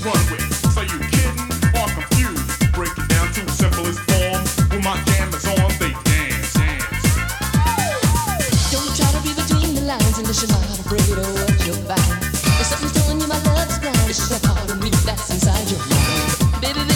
So you kidding or confused? Break it down to simplest form. When my jam is on, they dance. Don't try to be between the lines and afraid what you're you my love's blind, it's just part of me that's inside your mind. Baby,